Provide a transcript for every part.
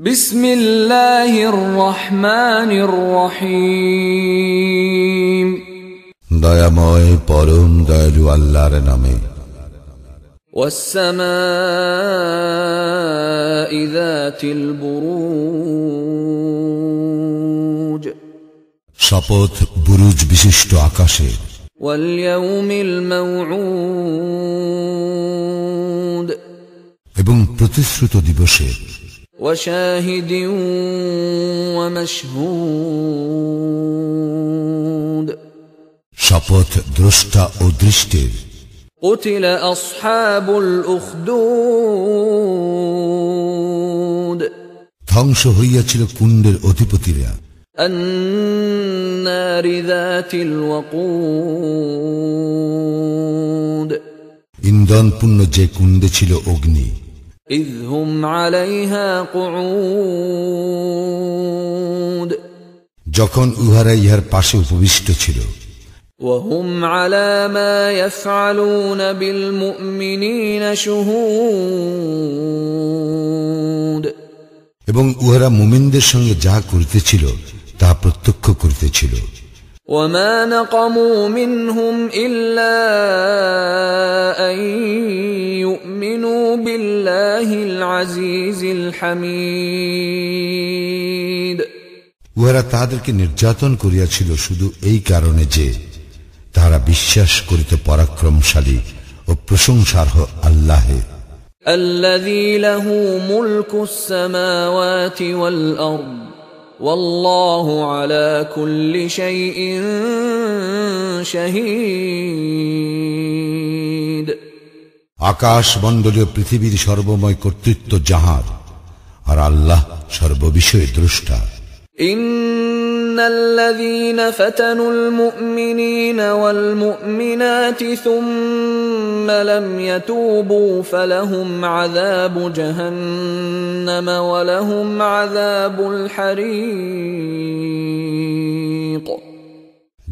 بسم الله الرحمن الرحيم দয়াময় পরম দয়ালু আল্লাহর নামে والسماء ذات البروج শপথ বুরুজ বিশিষ্ট আকাশে واليوم الموعود এবং প্রতিশ্রুত দিবসে وشاهد ومشهود শপথ দ্রষ্টা ও দৃষ্টের قتل أصحاب الأخدود ধ্বংস হইয়াছিল কুণ্ডের অধিপতিরা النار ذات الوقود ইন্ধনপূর্ণ যে কুণ্ডে ছিল অগ্নি إذ هم عليها قعود যখন উহারা ইহার পাশে উপবিষ্ট ছিল وهم على ما يفعلون بالمؤمنين شهود এবং উহারা মুমিনদের সঙ্গে যা করিতেছিল তাহা প্রত্যক্ষ করিতেছিল وما نقموا منهم إلا أن يؤمنوا بالله العزيز الحميد উহারা তাহাদেরকে নির্যাতন করিয়াছিল শুধু এই কারণে যে তাহারা বিশ্বাস করিতে পরাক্রমশালী ও প্রশংসার্হ আল্লাহে الذي له ملك السماوات والأرض والله على كل شيء شهيد আকাশ মণ্ডলীয় পৃথিবীর সর্বময় কর্তৃত্ব যাহার আর আল্লাহ সর্ববিষয়ে দ্রষ্টা إن الذين فتنوا المؤمنين والمؤمنات ثم لم يتوبوا فلهم عذاب جهنم ولهم عذاب الحريق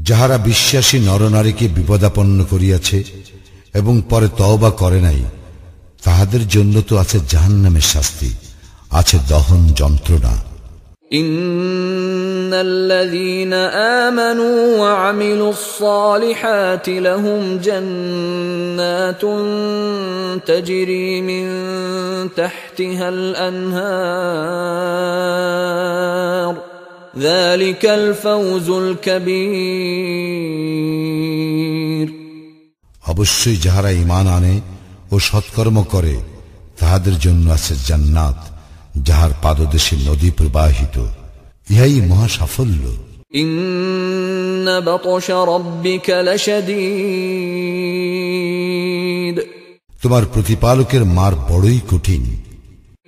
যাহারা বিশ্বাসী নরনারীকে বিপদাপন্ন করিয়াছে এবং পরে তওবা করে নাই তাহাদের জন্য তো আছে জাহান্নামের শাস্তি আছে দহন যন্ত্রণা إن الذين آمنوا وعملوا الصالحات لهم جنات تجري من تحتها الأنهار ذلك الفوز الكبير অবশ্যই যাহারা ইমান আনে ও সৎকর্ম করে তাহাদের জন্য আছে জান্নাত যাহার পাদদেশে নদী প্রবাহিত ইহাই মহা সাফল্য إن بطش ربك لشديد তোমার প্রতিপালকের মার বড়ই কঠিন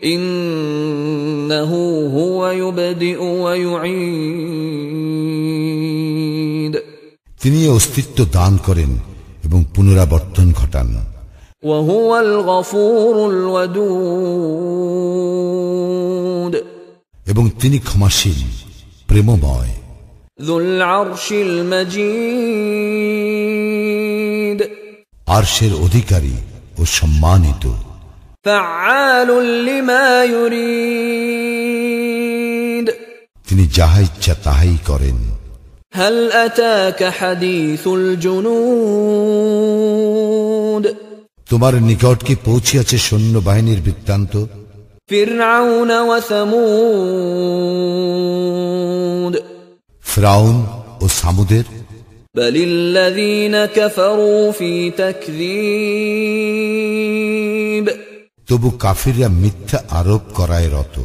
إنه هو يبدئ ويعيد তিনি অস্তিত্ব দান করেন এবং পুনরাবর্তন ঘটান وهو الغفور الودود এবং তিনি ক্ষমাশীল প্রেমময় ذو العرش المجيد আরশের অধিকারী ও সম্মানিত فعال لما يريد তিনি যাহা ইচ্ছা তাহাই করেন هل أتاك حديث الجنود তোমার নিকট কি পৌঁছিয়াছে সৈন্যবাহিনীর বৃত্তান্ত ফ্রাউন সামুদ। ও সামুদের তবু কাফিরা মিথ্যা আরোপ করায় রত।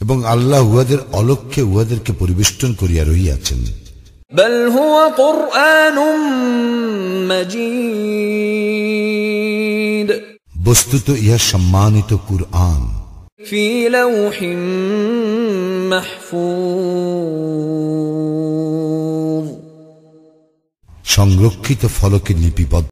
এবং আল্লাহ উহাদের অলক্ষ্যে উহাদেরকে পরিবেষ্টন করিয়া রহিয়াছেন। بل هو قرآن مجيد বস্তুত ইহা সম্মানিত কুরআন في لوح محفوظ সংরক্ষিত ফলকে লিপিবদ্ধ